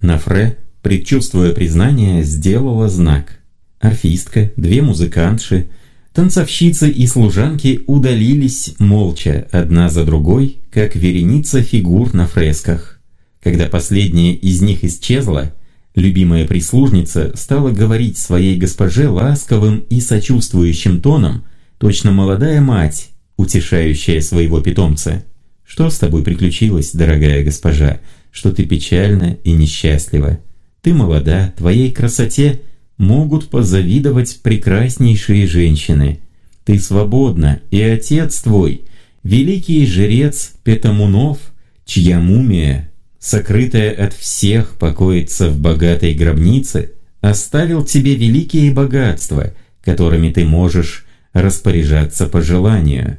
Нафре, предчувствуя признание, сделала знак. Орфистка, две музыкантши, танцовщицы и служанки удалились молча, одна за другой, как вереница фигур на фресках. Когда последняя из них исчезла, любимая прислужница стала говорить своей госпоже ласковым и сочувствующим тоном, точно молодая мать, утешающая своего питомца. «Что с тобой приключилось, дорогая госпожа, что ты печальна и несчастлива? Ты молода, твоей красоте могут позавидовать прекраснейшие женщины. Ты свободна, и отец твой, великий жрец Петамунов, чья мумия, сокрытая от всех, покоится в богатой гробнице, оставил тебе великие богатства, которыми ты можешь распоряжаться по желанию.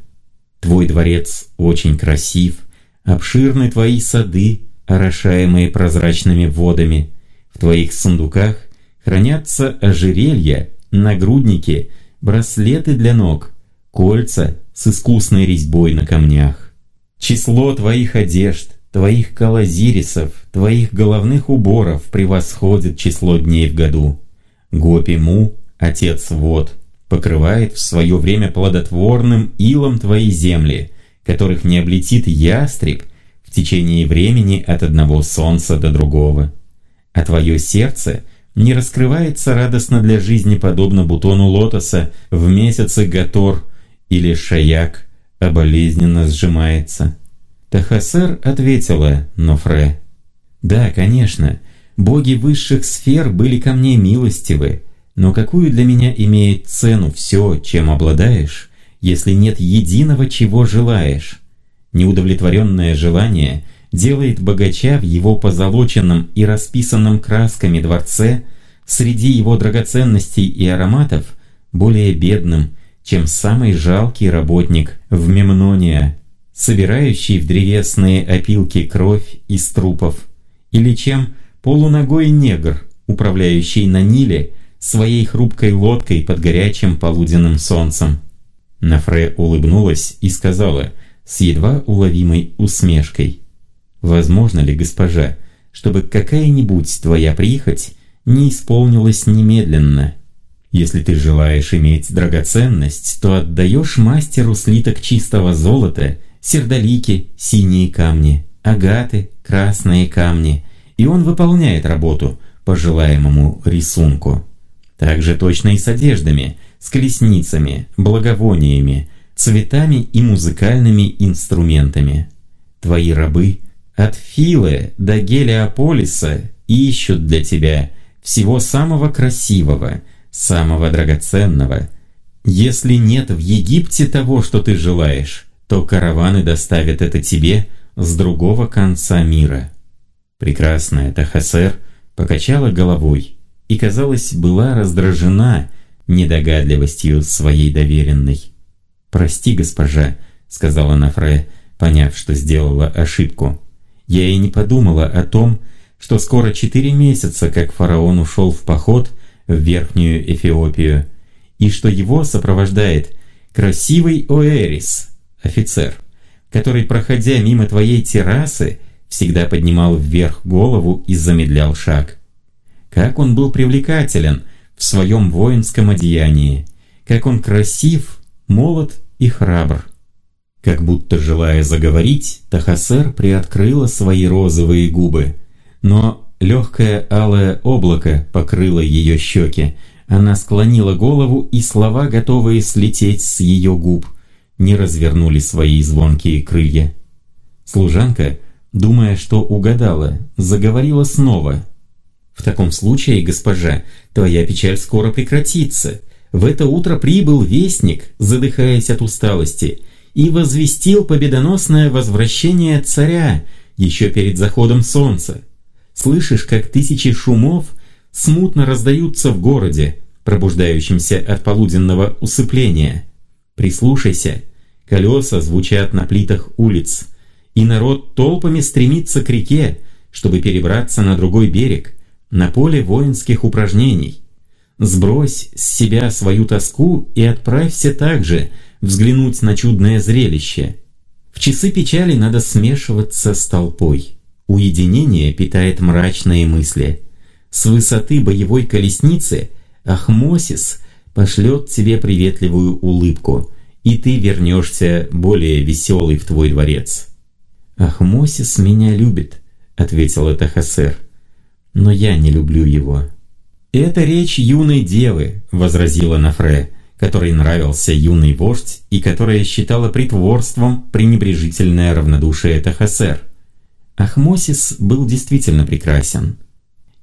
Твой дворец очень красив, обширны твои сады, орошаемые прозрачными водами. В твоих сундуках хранятся ожерелья, нагрудники, браслеты для ног, кольца с искусной резьбой на камнях. Число твоих одежд, твоих калазирисов, твоих головных уборов превосходит число дней в году. Гопи-му, отец вод, покрывает в свое время плодотворным илом твои земли, которых не облетит ястреб в течение времени от одного солнца до другого. А твое сердце не раскрывается радостно для жизни подобно бутону лотоса в месяце Гатор или Шаяк, а болезненно сжимается. Тахасер ответила Нофре. «Да, конечно, боги высших сфер были ко мне милостивы, но какую для меня имеет цену все, чем обладаешь, если нет единого, чего желаешь? Неудовлетворенное желание делает богача в его позолоченном и расписанном красками дворце среди его драгоценностей и ароматов более бедным, чем самый жалкий работник в Мемнония, собирающий в древесные опилки кровь из трупов, или чем полуногой негр, управляющий на Ниле своей хрупкой лодкой под горячим полуденным солнцем. Нафре улыбнулась и сказала с едва уловимой усмешкой. «Возможно ли, госпожа, чтобы какая-нибудь твоя прихоть не исполнилась немедленно? Если ты желаешь иметь драгоценность, то отдаешь мастеру слиток чистого золота, сердолики, синие камни, агаты, красные камни, и он выполняет работу по желаемому рисунку». Так же точно и с одеждами, с колесницами, благовониями, цветами и музыкальными инструментами. Твои рабы от Филы до Гелиополиса ищут для тебя всего самого красивого, самого драгоценного. Если нет в Египте того, что ты желаешь, то караваны доставят это тебе с другого конца мира. Прекрасная Тахасер покачала головой и, казалось, была раздражена недогадливостью своей доверенной. «Прости, госпожа», — сказала Нафре, поняв, что сделала ошибку. «Я и не подумала о том, что скоро четыре месяца, как фараон ушел в поход в Верхнюю Эфиопию, и что его сопровождает красивый Оэрис, офицер, который, проходя мимо твоей террасы, всегда поднимал вверх голову и замедлял шаг. Как он был привлекателен в своем воинском одеянии, как он красив, молод и храбр. Как будто желая заговорить, Тахасер приоткрыла свои розовые губы, но легкое алое облако покрыло ее щеки, она склонила голову, и слова, готовые слететь с ее губ, не развернули свои звонкие крылья. Служанка, думая, что угадала, заговорила снова, в таком случае, госпожа, твоя печаль скоро прекратится. В это утро прибыл вестник, задыхаясь от усталости, и возвестил победоносное возвращение царя еще перед заходом солнца. Слышишь, как тысячи шумов смутно раздаются в городе, пробуждающемся от полуденного усыпления. Прислушайся, колеса звучат на плитах улиц, и народ толпами стремится к реке, чтобы перебраться на другой берег – на поле воинских упражнений. Сбрось с себя свою тоску и отправься также взглянуть на чудное зрелище. В часы печали надо смешиваться с толпой. Уединение питает мрачные мысли. С высоты боевой колесницы Ахмосис пошлет тебе приветливую улыбку, и ты вернешься более веселый в твой дворец. «Ахмосис меня любит», — ответил Тахасер, — «но я не люблю его». «Это речь юной девы», — возразила Нафре, которой нравился юный вождь и которая считала притворством пренебрежительное равнодушие Тахасер. Ахмосис был действительно прекрасен.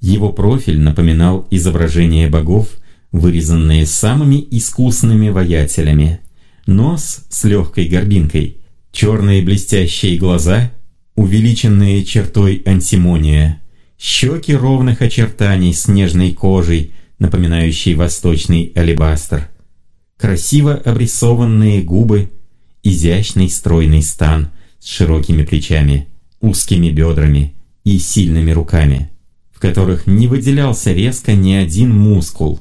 Его профиль напоминал изображение богов, вырезанные самыми искусными воятелями. Нос с легкой горбинкой, черные блестящие глаза, увеличенные чертой антимония, щеки ровных очертаний с нежной кожей, напоминающей восточный алебастр, красиво обрисованные губы, изящный стройный стан с широкими плечами, узкими бедрами и сильными руками, в которых не выделялся резко ни один мускул.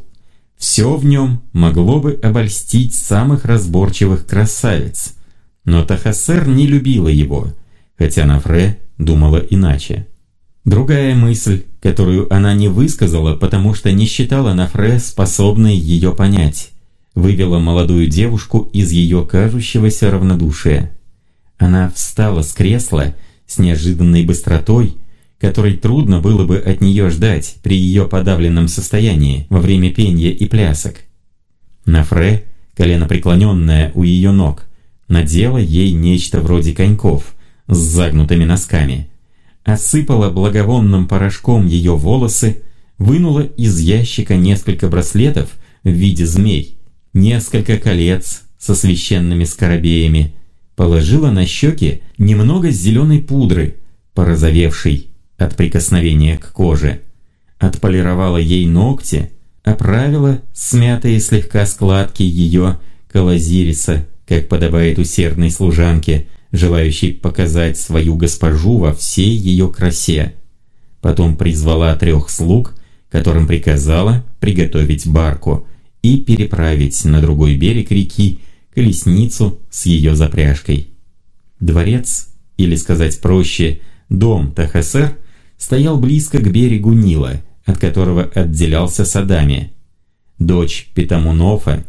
Все в нем могло бы обольстить самых разборчивых красавиц, но Тахасер не любила его, хотя Нафре думала иначе. Другая мысль, которую она не высказала, потому что не считала Нафре способной ее понять, вывела молодую девушку из ее кажущегося равнодушия. Она встала с кресла с неожиданной быстротой, которой трудно было бы от нее ждать при ее подавленном состоянии во время пения и плясок. Нафре, колено преклоненная у ее ног, надела ей нечто вроде коньков с загнутыми носками – осыпала благовонным порошком ее волосы, вынула из ящика несколько браслетов в виде змей, несколько колец со священными скоробеями, положила на щеки немного зеленой пудры, порозовевшей от прикосновения к коже, отполировала ей ногти, оправила смятые слегка складки ее калазириса, как подобает усердной служанке, желающий показать свою госпожу во всей ее красе. Потом призвала трех слуг, которым приказала приготовить барку и переправить на другой берег реки колесницу с ее запряжкой. Дворец, или сказать проще, дом Тахасер, стоял близко к берегу Нила, от которого отделялся Садами. Дочь Питамунофа,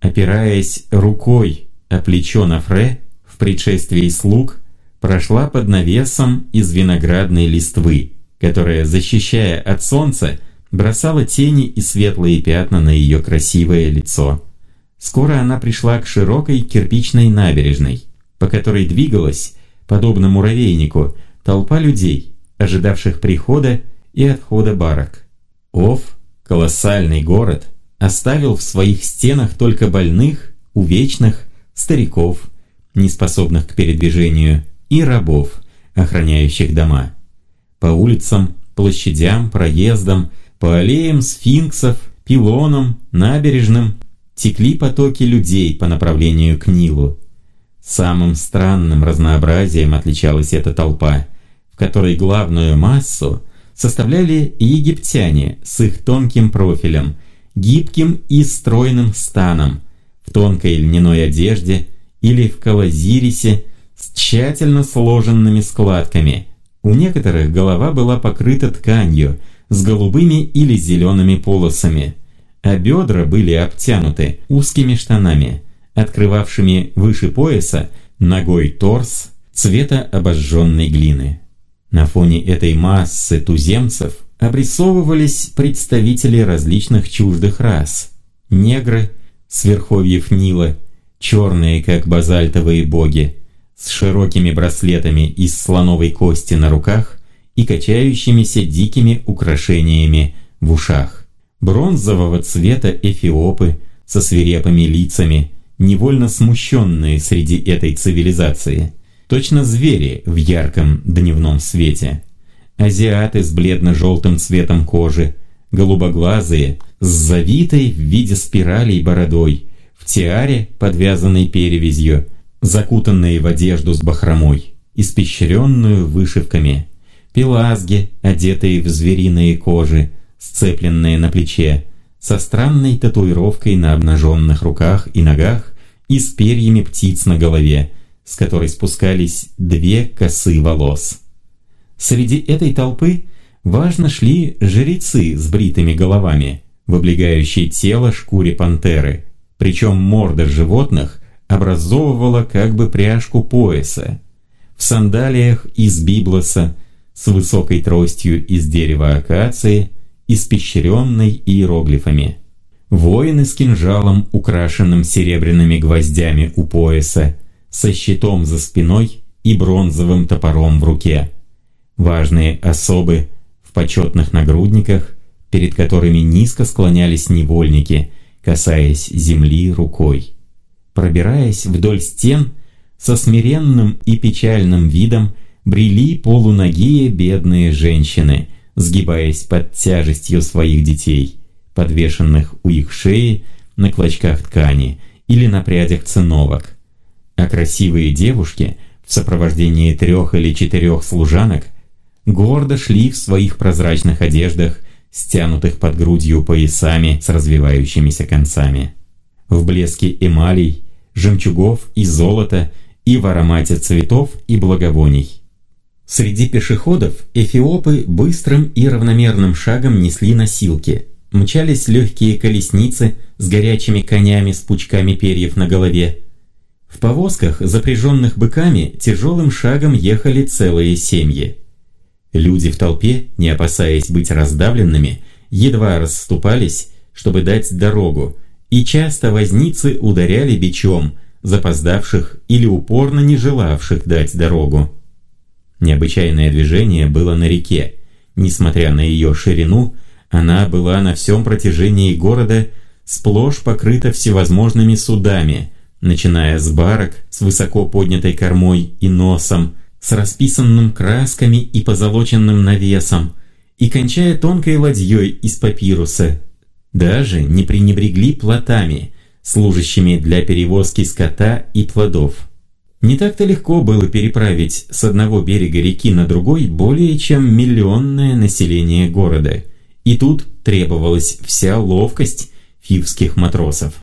опираясь рукой о плечо Нафре, предшествии слуг прошла под навесом из виноградной листвы, которая, защищая от солнца, бросала тени и светлые пятна на ее красивое лицо. Скоро она пришла к широкой кирпичной набережной, по которой двигалась, подобно муравейнику, толпа людей, ожидавших прихода и отхода барок. Ов, колоссальный город, оставил в своих стенах только больных, увечных, стариков, неспособных к передвижению, и рабов, охраняющих дома. По улицам, площадям, проездам, по аллеям сфинксов, пилонам, набережным текли потоки людей по направлению к Нилу. Самым странным разнообразием отличалась эта толпа, в которой главную массу составляли египтяне с их тонким профилем, гибким и стройным станом, в тонкой льняной одежде или в калазирисе с тщательно сложенными складками. У некоторых голова была покрыта тканью с голубыми или зелеными полосами, а бедра были обтянуты узкими штанами, открывавшими выше пояса ногой торс цвета обожженной глины. На фоне этой массы туземцев обрисовывались представители различных чуждых рас. Негры с верховьев Нила – черные, как базальтовые боги, с широкими браслетами из слоновой кости на руках и качающимися дикими украшениями в ушах. Бронзового цвета эфиопы со свирепыми лицами, невольно смущенные среди этой цивилизации. Точно звери в ярком дневном свете. Азиаты с бледно-желтым цветом кожи, голубоглазые, с завитой в виде спиралей бородой – в тиаре, подвязанной перевязью, закутанные в одежду с бахромой, испещренную вышивками, пелазги, одетые в звериные кожи, сцепленные на плече, со странной татуировкой на обнаженных руках и ногах и с перьями птиц на голове, с которой спускались две косы волос. Среди этой толпы важно шли жрецы с бритыми головами, в облегающей тело шкуре пантеры, причем морда животных образовывала как бы пряжку пояса. В сандалиях из библоса с высокой тростью из дерева акации, испещренной иероглифами. Воины с кинжалом, украшенным серебряными гвоздями у пояса, со щитом за спиной и бронзовым топором в руке. Важные особы в почетных нагрудниках, перед которыми низко склонялись невольники, касаясь земли рукой. Пробираясь вдоль стен, со смиренным и печальным видом брели полуногие бедные женщины, сгибаясь под тяжестью своих детей, подвешенных у их шеи на клочках ткани или на прядях циновок. А красивые девушки в сопровождении трех или четырех служанок гордо шли в своих прозрачных одеждах, стянутых под грудью поясами с развивающимися концами. В блеске эмалей, жемчугов и золота и в аромате цветов и благовоний. Среди пешеходов эфиопы быстрым и равномерным шагом несли носилки. Мчались легкие колесницы с горячими конями с пучками перьев на голове. В повозках, запряженных быками, тяжелым шагом ехали целые семьи. Люди в толпе, не опасаясь быть раздавленными, едва расступались, чтобы дать дорогу, и часто возницы ударяли бичом запоздавших или упорно не желавших дать дорогу. Необычайное движение было на реке. Несмотря на ее ширину, она была на всем протяжении города сплошь покрыта всевозможными судами, начиная с барок с высоко поднятой кормой и носом, с расписанным красками и позолоченным навесом, и кончая тонкой ладьей из папируса. Даже не пренебрегли плотами, служащими для перевозки скота и плодов. Не так-то легко было переправить с одного берега реки на другой более чем миллионное население города. И тут требовалась вся ловкость фивских матросов.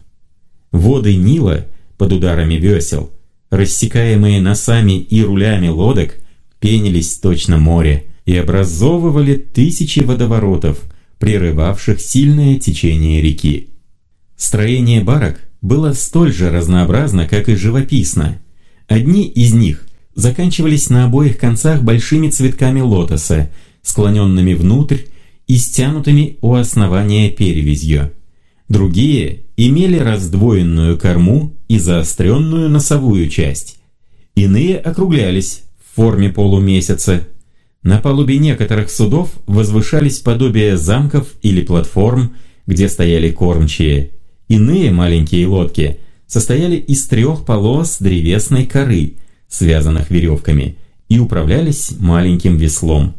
Воды Нила под ударами весел, рассекаемые носами и рулями лодок, пенились точно море и образовывали тысячи водоворотов, прерывавших сильное течение реки. Строение барок было столь же разнообразно, как и живописно – Одни из них заканчивались на обоих концах большими цветками лотоса, склоненными внутрь и стянутыми у основания перевязью. Другие имели раздвоенную корму и заостренную носовую часть. Иные округлялись в форме полумесяца. На палубе некоторых судов возвышались подобия замков или платформ, где стояли кормчие. Иные маленькие лодки – состояли из трех полос древесной коры, связанных веревками, и управлялись маленьким веслом.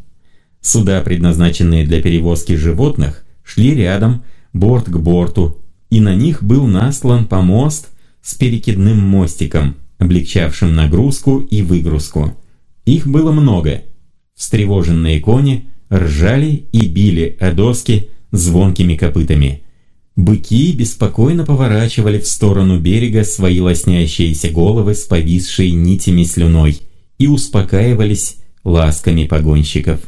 Суда, предназначенные для перевозки животных, шли рядом, борт к борту, и на них был наслан помост с перекидным мостиком, облегчавшим нагрузку и выгрузку. Их было много. Встревоженные кони ржали и били о доски звонкими копытами – Быки беспокойно поворачивали в сторону берега свои лоснящиеся головы с повисшей нитями слюной и успокаивались ласками погонщиков.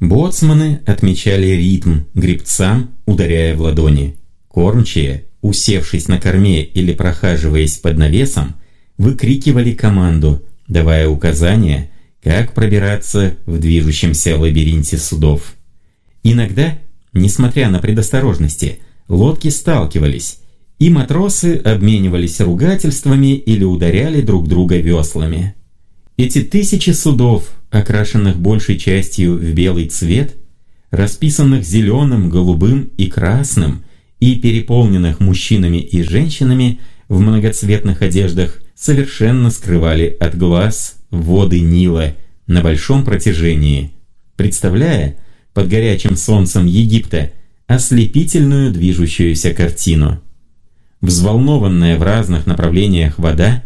Боцманы отмечали ритм грибцам, ударяя в ладони. Кормчие, усевшись на корме или прохаживаясь под навесом, выкрикивали команду, давая указания, как пробираться в движущемся лабиринте судов. Иногда, несмотря на предосторожности, лодки сталкивались, и матросы обменивались ругательствами или ударяли друг друга веслами. Эти тысячи судов, окрашенных большей частью в белый цвет, расписанных зеленым, голубым и красным, и переполненных мужчинами и женщинами в многоцветных одеждах, совершенно скрывали от глаз воды Нила на большом протяжении, представляя под горячим солнцем Египта ослепительную движущуюся картину. Взволнованная в разных направлениях вода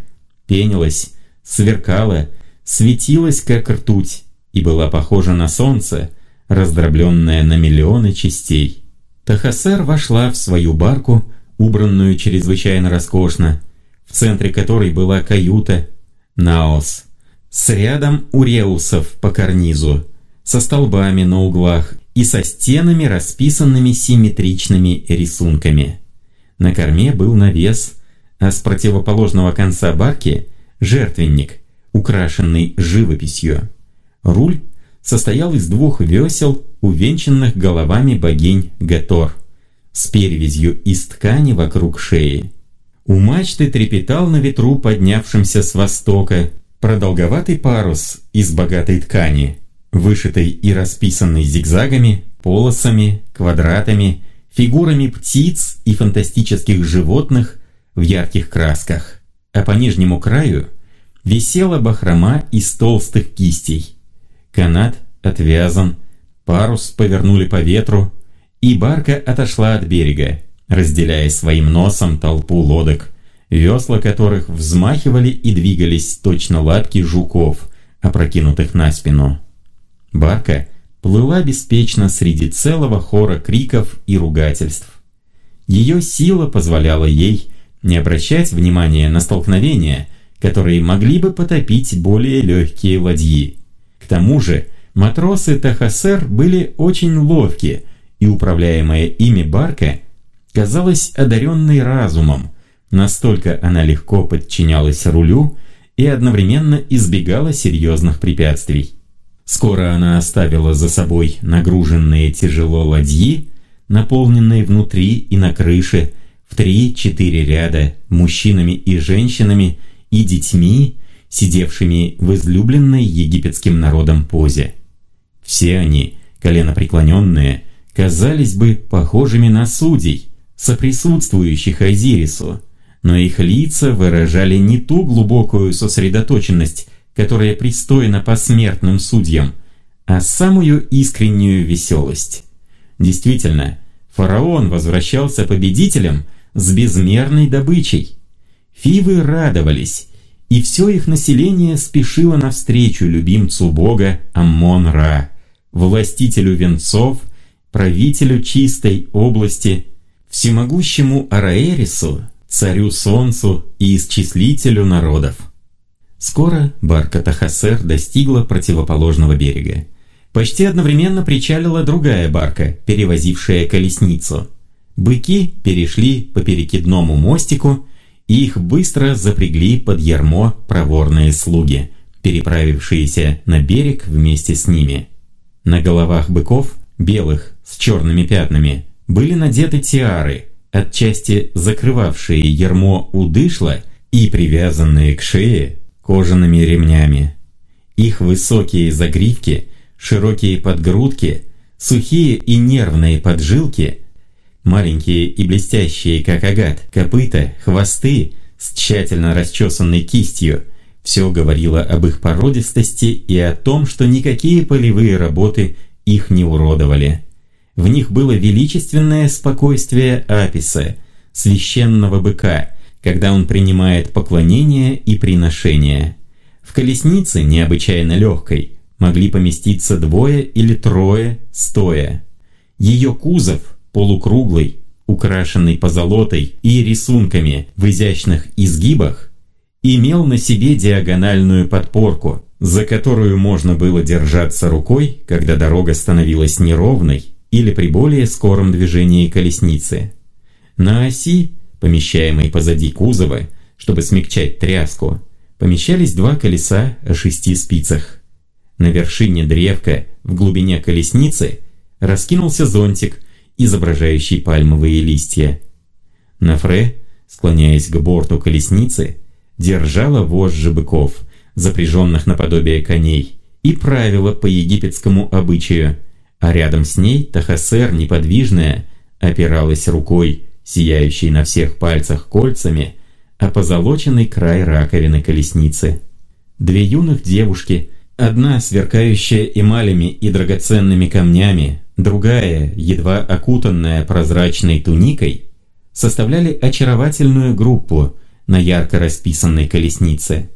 пенилась, сверкала, светилась как ртуть и была похожа на солнце, раздробленное на миллионы частей. Тахасер вошла в свою барку, убранную чрезвычайно роскошно, в центре которой была каюта Наос, с рядом уреусов по карнизу, со столбами на углах и со стенами, расписанными симметричными рисунками. На корме был навес, а с противоположного конца барки – жертвенник, украшенный живописью. Руль состоял из двух весел, увенчанных головами богинь Гатор, с перевязью из ткани вокруг шеи. У мачты трепетал на ветру, поднявшемся с востока, продолговатый парус из богатой ткани, вышитый и расписанный зигзагами, полосами, квадратами, фигурами птиц и фантастических животных в ярких красках. А по нижнему краю висела бахрома из толстых кистей. Канат отвязан, парус повернули по ветру, и барка отошла от берега, разделяя своим носом толпу лодок, весла которых взмахивали и двигались точно лапки жуков, опрокинутых на спину. Барка плыла беспечно среди целого хора криков и ругательств. Ее сила позволяла ей не обращать внимания на столкновения, которые могли бы потопить более легкие ладьи. К тому же матросы Тахасер были очень ловки, и управляемая ими барка казалась одаренной разумом, настолько она легко подчинялась рулю и одновременно избегала серьезных препятствий. Скоро она оставила за собой нагруженные тяжело ладьи, наполненные внутри и на крыше, в три-четыре ряда мужчинами и женщинами и детьми, сидевшими в излюбленной египетским народом позе. Все они, коленопреклоненные, казались бы похожими на судей, соприсутствующих Азирису, но их лица выражали не ту глубокую сосредоточенность, которая пристойна посмертным судьям, а самую искреннюю веселость. Действительно, фараон возвращался победителем с безмерной добычей. Фивы радовались, и все их население спешило навстречу любимцу бога Аммон-Ра, властителю венцов, правителю чистой области, всемогущему Араэрису, царю солнцу и исчислителю народов. Скоро барка Тахасер достигла противоположного берега. Почти одновременно причалила другая барка, перевозившая колесницу. Быки перешли по перекидному мостику, и их быстро запрягли под ярмо проворные слуги, переправившиеся на берег вместе с ними. На головах быков, белых с черными пятнами, были надеты тиары, отчасти закрывавшие ярмо удышла и привязанные к шее кожаными ремнями. Их высокие загривки, широкие подгрудки, сухие и нервные поджилки, маленькие и блестящие, как агат, копыта, хвосты с тщательно расчесанной кистью – все говорило об их породистости и о том, что никакие полевые работы их не уродовали. В них было величественное спокойствие Аписа, священного быка, когда он принимает поклонение и приношение. В колеснице, необычайно легкой, могли поместиться двое или трое стоя. Ее кузов, полукруглый, украшенный позолотой и рисунками в изящных изгибах, имел на себе диагональную подпорку, за которую можно было держаться рукой, когда дорога становилась неровной или при более скором движении колесницы. На оси, помещаемой позади кузова, чтобы смягчать тряску, помещались два колеса о шести спицах. На вершине древка в глубине колесницы раскинулся зонтик, изображающий пальмовые листья. На фре, склоняясь к борту колесницы, держала вожжи быков, запряженных наподобие коней, и правила по египетскому обычаю, а рядом с ней Тахасер, неподвижная, опиралась рукой, сияющей на всех пальцах кольцами, о позолоченный край раковины колесницы. Две юных девушки, одна сверкающая эмалями и драгоценными камнями, другая, едва окутанная прозрачной туникой, составляли очаровательную группу, на ярко расписанной колеснице.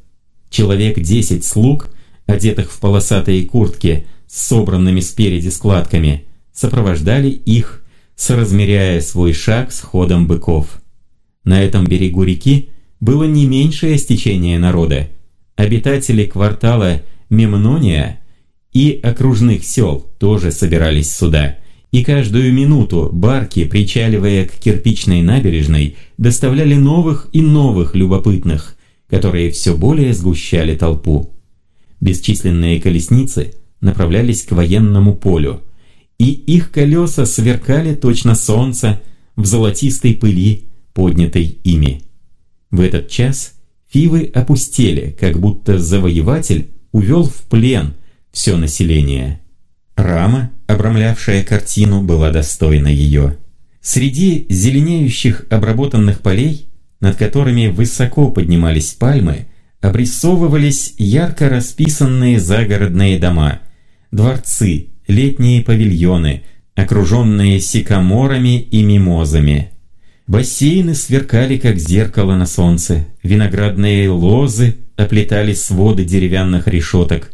Человек десять слуг, одетых в полосатые куртки с собранными спереди складками, сопровождали их, соразмеряя свой шаг с ходом быков. На этом берегу реки было не меньшее стечение народа. Обитатели квартала Мемнония и окружных сел тоже собирались сюда, и каждую минуту барки, причаливая к кирпичной набережной, доставляли новых и новых любопытных, которые все более сгущали толпу. Бесчисленные колесницы направлялись к военному полю, и их колеса сверкали точно солнце в золотистой пыли, поднятой ими. В этот час Фивы опустели, как будто завоеватель увел в плен все население. Рама, обрамлявшая картину, была достойна ее. Среди зеленеющих обработанных полей, над которыми высоко поднимались пальмы, обрисовывались ярко расписанные загородные дома, дворцы, летние павильоны, окруженные сикаморами и мимозами. Бассейны сверкали, как зеркало на солнце, виноградные лозы оплетали своды деревянных решеток.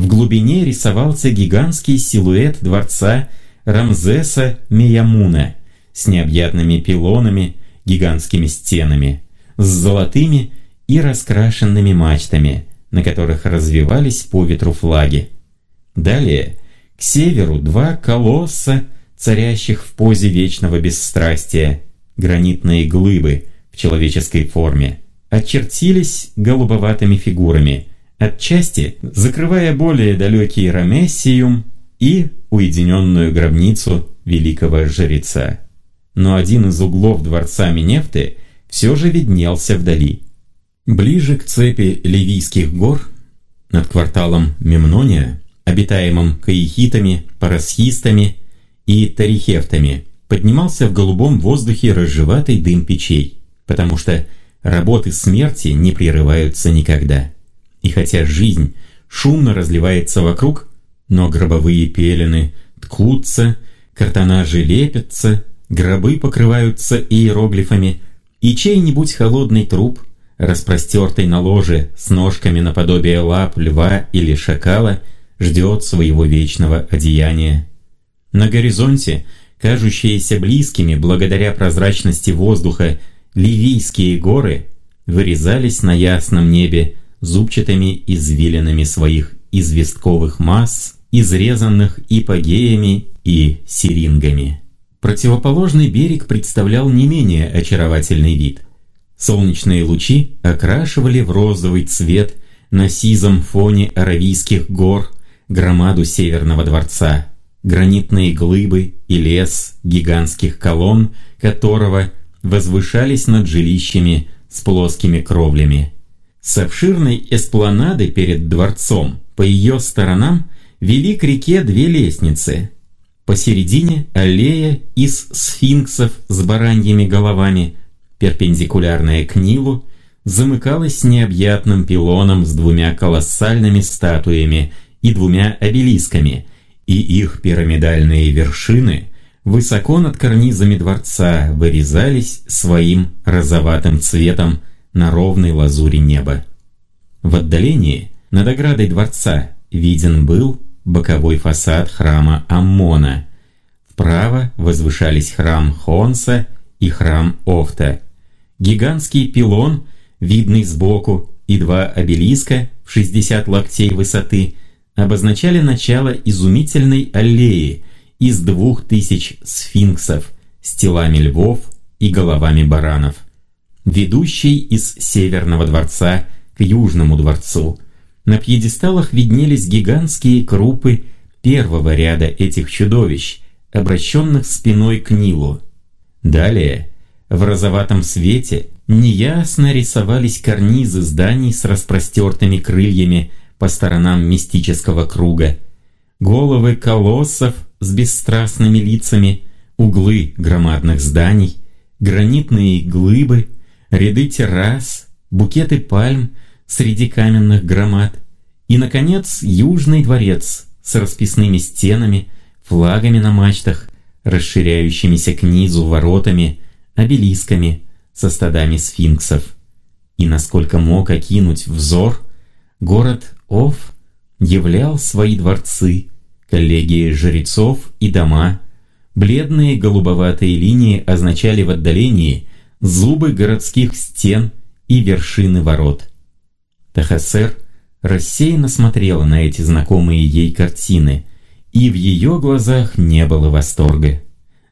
В глубине рисовался гигантский силуэт дворца Рамзеса Миямуна с необъятными пилонами, гигантскими стенами, с золотыми и раскрашенными мачтами, на которых развивались по ветру флаги. Далее, к северу два колосса, царящих в позе вечного бесстрастия, гранитные глыбы в человеческой форме, очертились голубоватыми фигурами, отчасти закрывая более далекий Ромессиум и уединенную гробницу великого жреца. Но один из углов дворца Минефты все же виднелся вдали. Ближе к цепи Ливийских гор, над кварталом Мемнония, обитаемым каихитами, парасхистами и тарихефтами, поднимался в голубом воздухе рыжеватый дым печей, потому что работы смерти не прерываются никогда. И хотя жизнь шумно разливается вокруг, но гробовые пелены ткутся, картонажи лепятся, гробы покрываются иероглифами, и чей-нибудь холодный труп, распростертый на ложе с ножками наподобие лап льва или шакала, ждет своего вечного одеяния. На горизонте, кажущиеся близкими благодаря прозрачности воздуха, Ливийские горы вырезались на ясном небе зубчатыми извилинами своих известковых масс, изрезанных ипогеями и сирингами. Противоположный берег представлял не менее очаровательный вид. Солнечные лучи окрашивали в розовый цвет на сизом фоне Аравийских гор громаду Северного дворца, гранитные глыбы и лес гигантских колонн, которого возвышались над жилищами с плоскими кровлями. С обширной эспланады перед дворцом по ее сторонам вели к реке две лестницы. Посередине аллея из сфинксов с бараньими головами, перпендикулярная к Нилу, замыкалась необъятным пилоном с двумя колоссальными статуями и двумя обелисками, и их пирамидальные вершины высоко над карнизами дворца вырезались своим розоватым цветом на ровной лазури неба. В отдалении, над оградой дворца, виден был боковой фасад храма Аммона. Вправо возвышались храм Хонса и храм Офта. Гигантский пилон, видный сбоку, и два обелиска в 60 локтей высоты обозначали начало изумительной аллеи – из двух тысяч сфинксов с телами львов и головами баранов, ведущей из Северного дворца к Южному дворцу. На пьедесталах виднелись гигантские крупы первого ряда этих чудовищ, обращенных спиной к Нилу. Далее, в розоватом свете, неясно рисовались карнизы зданий с распростертыми крыльями по сторонам мистического круга, головы колоссов с бесстрастными лицами, углы громадных зданий, гранитные глыбы, ряды террас, букеты пальм среди каменных громад и, наконец, Южный дворец с расписными стенами, флагами на мачтах, расширяющимися к низу воротами, обелисками со стадами сфинксов. И насколько мог окинуть взор, город Оф являл свои дворцы, коллегии жрецов и дома. Бледные голубоватые линии означали в отдалении зубы городских стен и вершины ворот. Тахасер рассеянно смотрела на эти знакомые ей картины, и в ее глазах не было восторга.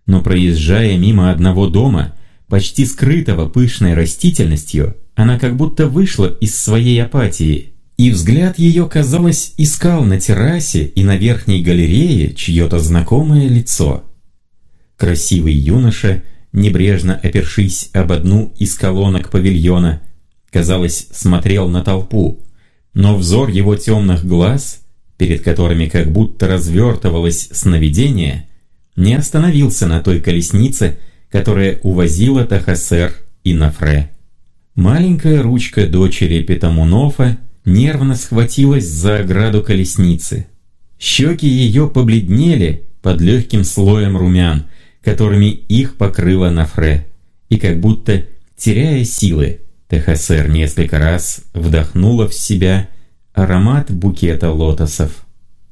Но проезжая мимо одного дома, почти скрытого пышной растительностью, она как будто вышла из своей апатии, и взгляд ее, казалось, искал на террасе и на верхней галерее чье-то знакомое лицо. Красивый юноша, небрежно опершись об одну из колонок павильона, казалось, смотрел на толпу, но взор его темных глаз, перед которыми как будто развертывалось сновидение, не остановился на той колеснице, которая увозила Тахасер и Нафре. Маленькая ручка дочери Петамунофа нервно схватилась за ограду колесницы. Щеки ее побледнели под легким слоем румян, которыми их покрыла Нафре, и как будто, теряя силы, Техасер несколько раз вдохнула в себя аромат букета лотосов.